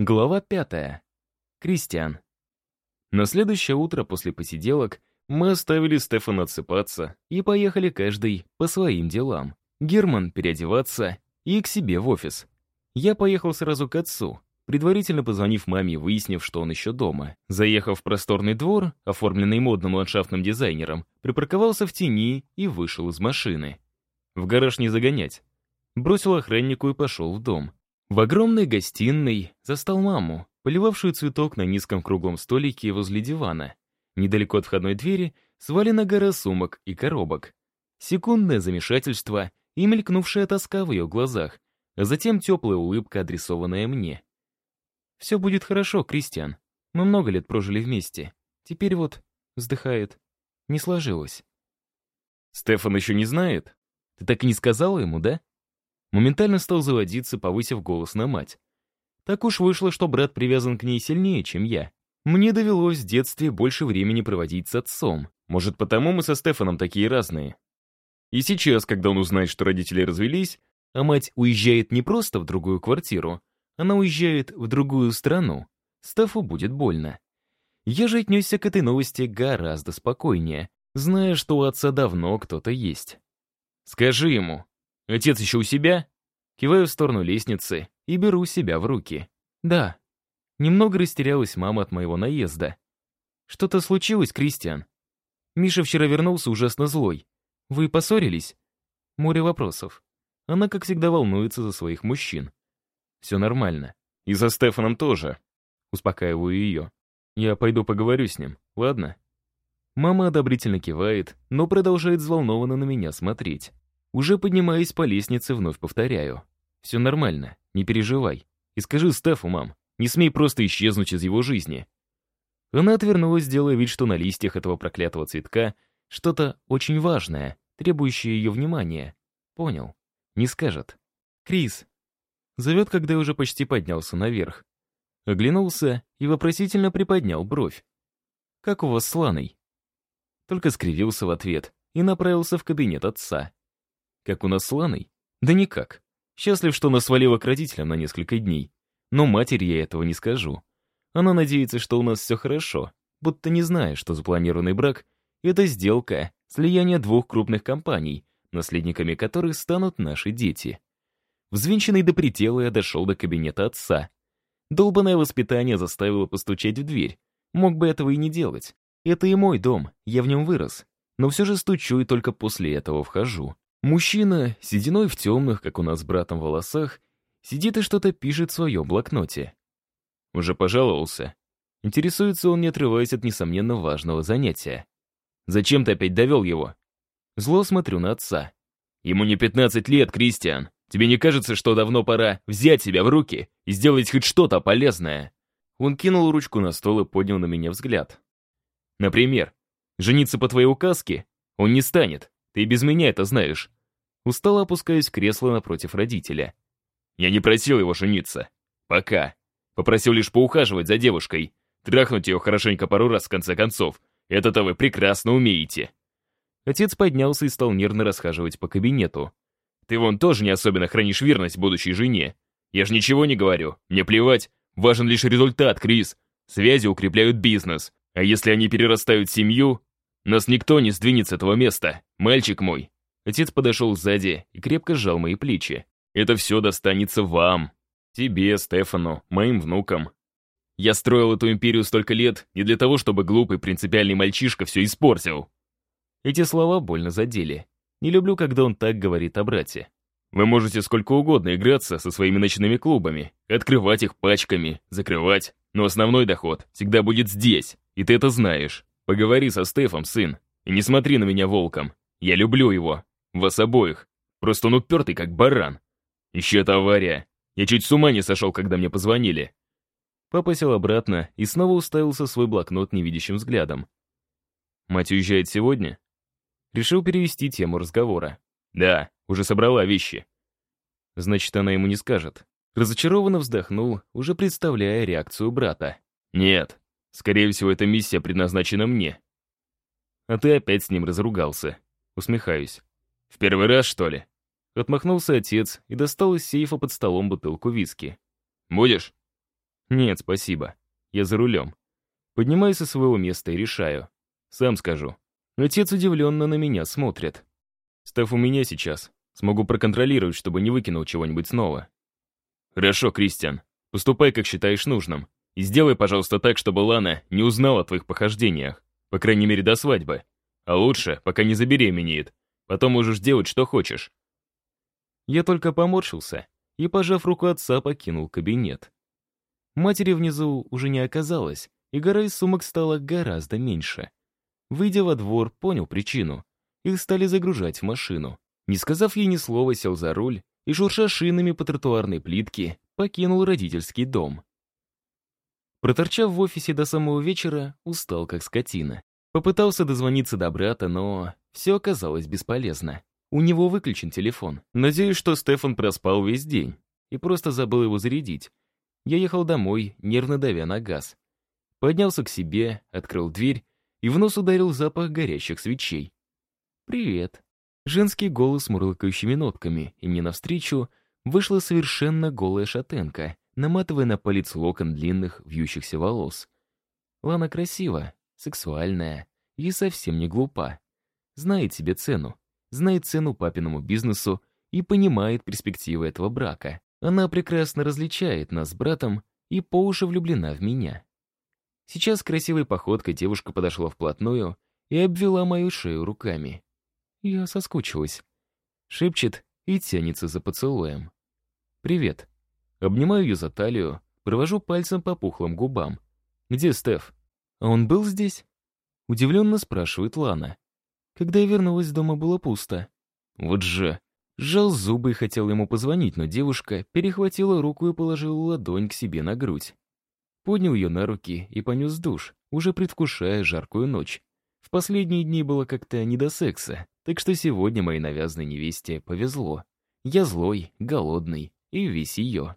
Глава пятая. Кристиан. На следующее утро после посиделок мы оставили Стефана отсыпаться и поехали каждый по своим делам. Герман переодеваться и к себе в офис. Я поехал сразу к отцу, предварительно позвонив маме и выяснив, что он еще дома. Заехав в просторный двор, оформленный модным ландшафтным дизайнером, припарковался в тени и вышел из машины. В гараж не загонять. Бросил охраннику и пошел в дом. В огромной гостиной застал маму, поливавшую цветок на низком круглом столике возле дивана. Недалеко от входной двери свалена гора сумок и коробок. Секундное замешательство и мелькнувшая тоска в ее глазах, а затем теплая улыбка, адресованная мне. «Все будет хорошо, Кристиан. Мы много лет прожили вместе. Теперь вот, вздыхает, не сложилось». «Стефан еще не знает? Ты так и не сказала ему, да?» Моментально стал заводиться, повысив голос на мать. Так уж вышло, что брат привязан к ней сильнее, чем я. Мне довелось в детстве больше времени проводить с отцом. Может, потому мы со Стефаном такие разные. И сейчас, когда он узнает, что родители развелись, а мать уезжает не просто в другую квартиру, она уезжает в другую страну, Стефу будет больно. Я же отнесся к этой новости гораздо спокойнее, зная, что у отца давно кто-то есть. «Скажи ему, Отец еще у себя? Киваю в сторону лестницы и беру себя в руки. Да. Немного растерялась мама от моего наезда. Что-то случилось, Кристиан? Миша вчера вернулся ужасно злой. Вы поссорились? Море вопросов. Она, как всегда, волнуется за своих мужчин. Все нормально. И за Стефаном тоже. Успокаиваю ее. Я пойду поговорю с ним, ладно? Мама одобрительно кивает, но продолжает взволнованно на меня смотреть. Уже поднимаясь по лестнице, вновь повторяю. «Все нормально, не переживай. И скажи Стефу, мам, не смей просто исчезнуть из его жизни». Она отвернулась, делая вид, что на листьях этого проклятого цветка что-то очень важное, требующее ее внимания. Понял. Не скажет. «Крис». Зовет, когда уже почти поднялся наверх. Оглянулся и вопросительно приподнял бровь. «Как у вас с Ланой?» Только скривился в ответ и направился в кабинет отца. Как у нас с Ланой? Да никак. Счастлив, что она свалила к родителям на несколько дней. Но матери я этого не скажу. Она надеется, что у нас все хорошо, будто не зная, что запланированный брак — это сделка, слияние двух крупных компаний, наследниками которых станут наши дети. Взвинченный до предела я дошел до кабинета отца. Долбанное воспитание заставило постучать в дверь. Мог бы этого и не делать. Это и мой дом, я в нем вырос. Но все же стучу и только после этого вхожу. Мужчина, сединой в темных, как у нас с братом, волосах, сидит и что-то пишет в своем блокноте. Уже пожаловался. Интересуется он, не отрываясь от несомненно важного занятия. «Зачем ты опять довел его?» Зло смотрю на отца. «Ему не 15 лет, Кристиан. Тебе не кажется, что давно пора взять себя в руки и сделать хоть что-то полезное?» Он кинул ручку на стол и поднял на меня взгляд. «Например, жениться по твоей указке он не станет. Ты без меня это знаешь. Устало опускаюсь в кресло напротив родителя. Я не просил его жениться. Пока. Попросил лишь поухаживать за девушкой. Трахнуть ее хорошенько пару раз в конце концов. Это-то вы прекрасно умеете. Отец поднялся и стал нервно расхаживать по кабинету. Ты вон тоже не особенно хранишь верность будущей жене. Я же ничего не говорю. Мне плевать. Важен лишь результат, Крис. Связи укрепляют бизнес. А если они перерастают семью, нас никто не сдвинет с этого места. Мальчик мой, Отец подошел сзади и крепко сжал мои плечи. «Это все достанется вам. Тебе, Стефану, моим внукам. Я строил эту империю столько лет не для того, чтобы глупый принципиальный мальчишка все испортил». Эти слова больно задели. Не люблю, когда он так говорит о брате. Вы можете сколько угодно играться со своими ночными клубами, открывать их пачками, закрывать, но основной доход всегда будет здесь, и ты это знаешь. Поговори со Стефом, сын, и не смотри на меня волком. Я люблю его, вас обоих. Просто он упертый, как баран. Еще эта авария. Я чуть с ума не сошел, когда мне позвонили. Папа сел обратно и снова уставился свой блокнот невидящим взглядом. Мать уезжает сегодня? Решил перевести тему разговора. Да, уже собрала вещи. Значит, она ему не скажет. Разочарованно вздохнул, уже представляя реакцию брата. Нет, скорее всего, эта миссия предназначена мне. А ты опять с ним разругался. Усмехаюсь. «В первый раз, что ли?» Отмахнулся отец и достал из сейфа под столом бутылку виски. «Будешь?» Нет, спасибо. Я за рулем. Поднимаюсь со своего места и решаю. Сам скажу. Отец удивленно на меня смотрит. Став у меня сейчас. Смогу проконтролировать, чтобы не выкинул чего-нибудь снова. Хорошо, Кристиан. Поступай, как считаешь нужным. И сделай, пожалуйста, так, чтобы Лана не узнала о твоих похождениях. По крайней мере, до свадьбы. А лучше, пока не забеременеет. Потом можешь делать, что хочешь. Я только поморщился и, пожав руку отца, покинул кабинет. Матери внизу уже не оказалось, и гора из сумок стала гораздо меньше. Выйдя во двор, понял причину. Их стали загружать в машину. Не сказав ей ни слова, сел за руль и, шурша шинами по тротуарной плитке, покинул родительский дом. Проторчав в офисе до самого вечера, устал как скотина. Попытался дозвониться до брата, но все оказалось бесполезно. У него выключен телефон. Надеюсь, что Стефан проспал весь день и просто забыл его зарядить. Я ехал домой, нервно давя на газ. Поднялся к себе, открыл дверь и в нос ударил запах горящих свечей. «Привет». Женский голос с мурлыкающими нотками, и мне навстречу вышла совершенно голая шатенка, наматывая на палец локон длинных вьющихся волос. Лана красива, сексуальная и совсем не глупа. Знает себе цену, знает цену папиному бизнесу и понимает перспективы этого брака. Она прекрасно различает нас с братом и по уши влюблена в меня. Сейчас красивой походкой девушка подошла вплотную и обвела мою шею руками. Я соскучилась. Шепчет и тянется за поцелуем. «Привет». Обнимаю ее за талию, провожу пальцем по пухлым губам. «Где Стеф?» «А он был здесь?» Удивленно спрашивает Лана. Когда я вернулась, дома было пусто. Вот же. Сжал зубы и хотел ему позвонить, но девушка перехватила руку и положила ладонь к себе на грудь. Поднял ее на руки и понес душ, уже предвкушая жаркую ночь. В последние дни было как-то не до секса, так что сегодня моей навязанной невесте повезло. Я злой, голодный и весь ее.